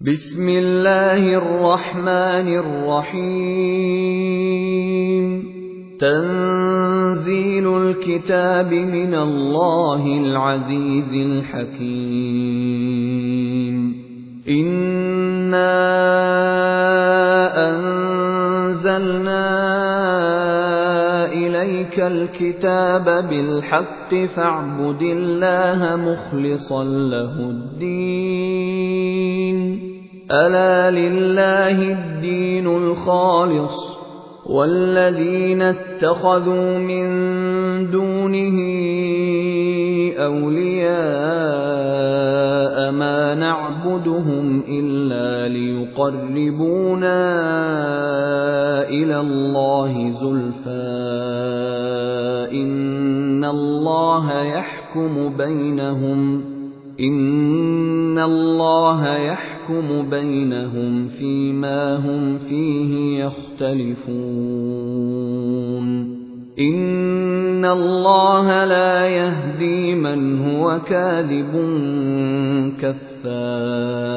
بسم الله الرحمن الرحيم. تنزيل الكتاب من الله العزيز الحكيم. إنا أنزلنا إليك الكتاب بالحق فاعبد الله مخلصا له الدين. ألا لله الدين الخالص والذين اتخذوا من دونه أولياء ما نعبدهم إلا ليقربونا إلى الله زلفى إن الله يحكم بينهم ان الله يحكم بينهم فيما هم فيه يختلفون ان الله لا يهدي من هو كاذب كفار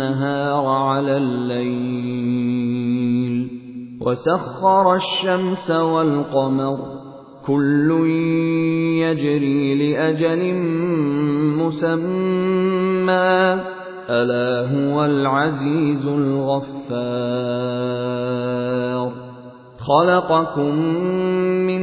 على الليل وسخر الشمس والقمر كل يجري لأجل مسمى ألا هو العزيز الغفار خلقكم من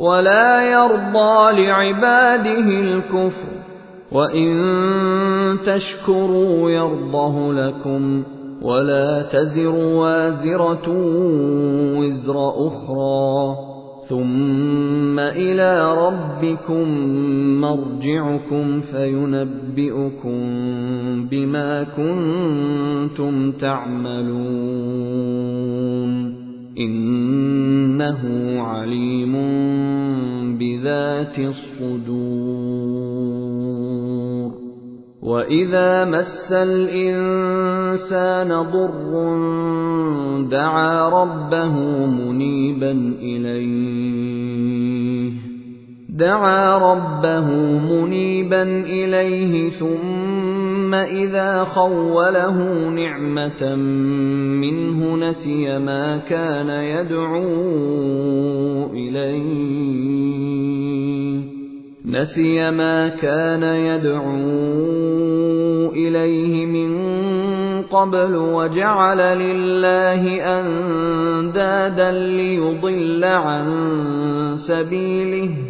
ولا يرضى لعباده الكفر. وإن تشكروا يرضه لكم ولا تزر وازرة وزر أخرى. ثم إلى ربكم مرجعكم فينبئكم بما كنتم تعملون. إنه عليم بذات الصدور. وإذا مس الإنسان ضر دعا ربه منيبا إليه. دعا ربه منيبا إليه ثم إذا خوله نعمة منه نسي ما كان يدعو إليه. نسي ما كان يدعو إليه من قبل وجعل لله أندادا ليضل عن سبيله.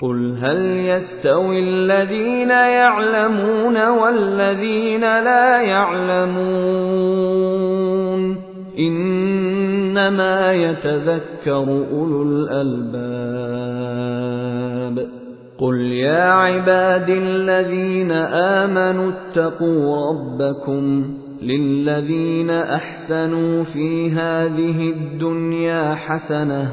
قُلْ هَلْ يَسْتَوِي الَّذِينَ يَعْلَمُونَ وَالَّذِينَ لَا يَعْلَمُونَ إِنَّ إنما يتذكر أولو الألباب قل يا عباد الذين آمنوا اتقوا ربكم للذين أحسنوا في هذه الدنيا حسنة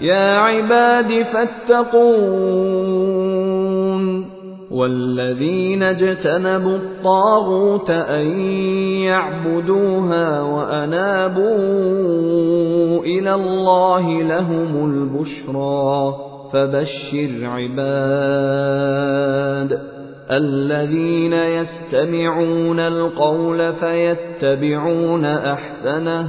يا عباد فاتقون والذين اجتنبوا الطاغوت أن يعبدوها وأنابوا إلى الله لهم البشرى فبشر عباد الذين يستمعون القول فيتبعون أحسنه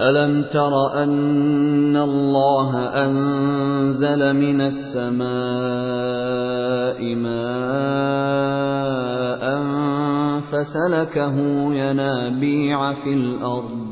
ألم تر أن الله أنزل من السماء ماء فسلكه ينابيع في الأرض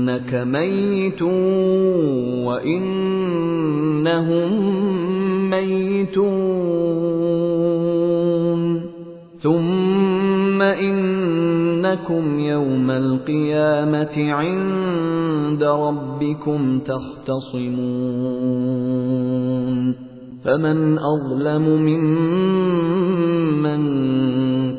إنك ميت وإنهم ميتون. ثم إنكم يوم القيامة عند ربكم تختصمون. فمن أظلم ممن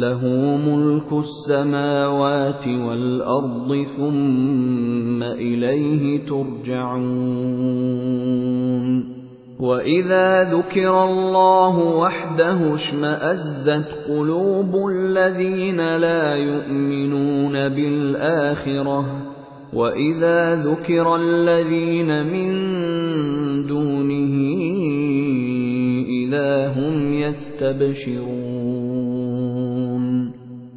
له ملك السماوات والأرض ثم إليه ترجعون. وإذا ذكر الله وحده اشمأزت قلوب الذين لا يؤمنون بالآخرة. وإذا ذكر الذين من دونه إِذَا هُمْ يَسْتَبْشِرُونَ.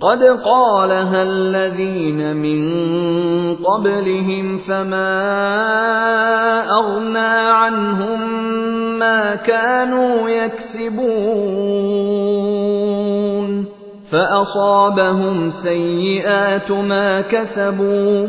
قد قالها الذين من قبلهم فما أغنى عنهم ما كانوا يكسبون فأصابهم سيئات ما كسبوا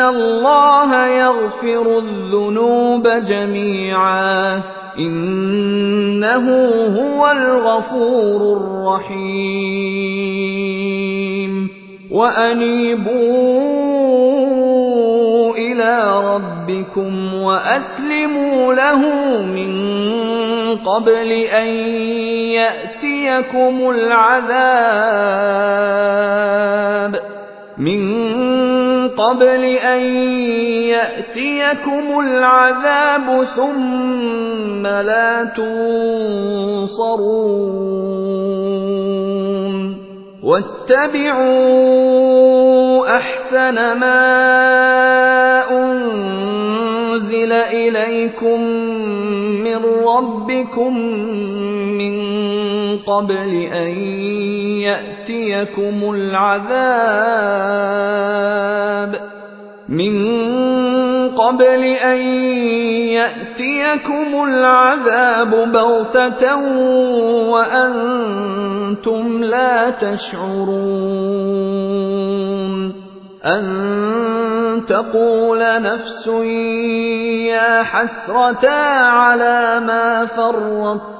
الله يغفر الذنوب جميعا إنه هو الغفور الرحيم وأنيبوا إلى ربكم وأسلموا له من قبل أن يأتيكم العذاب من قبل أن يأتيكم العذاب ثم لا تنصرون. واتبعوا أحسن ما أنزل إليكم من ربكم من قبل أن يأتيكم العذاب. من قبل أن يأتيكم العذاب بغتة وأنتم لا تشعرون. أن تقول نفس يا حسرة على ما فرطت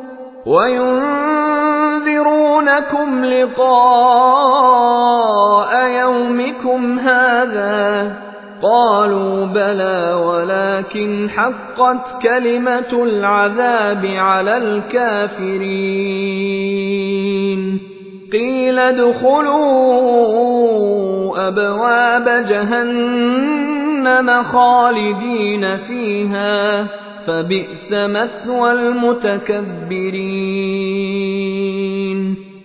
وينذرونكم لقاء يومكم هذا قالوا بلى ولكن حقت كلمة العذاب على الكافرين. قيل ادخلوا أبواب جهنم خالدين فيها. فبئس مثوى المتكبرين.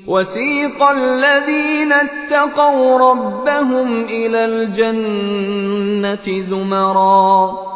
وسيق الذين اتقوا ربهم إلى الجنة زمرا.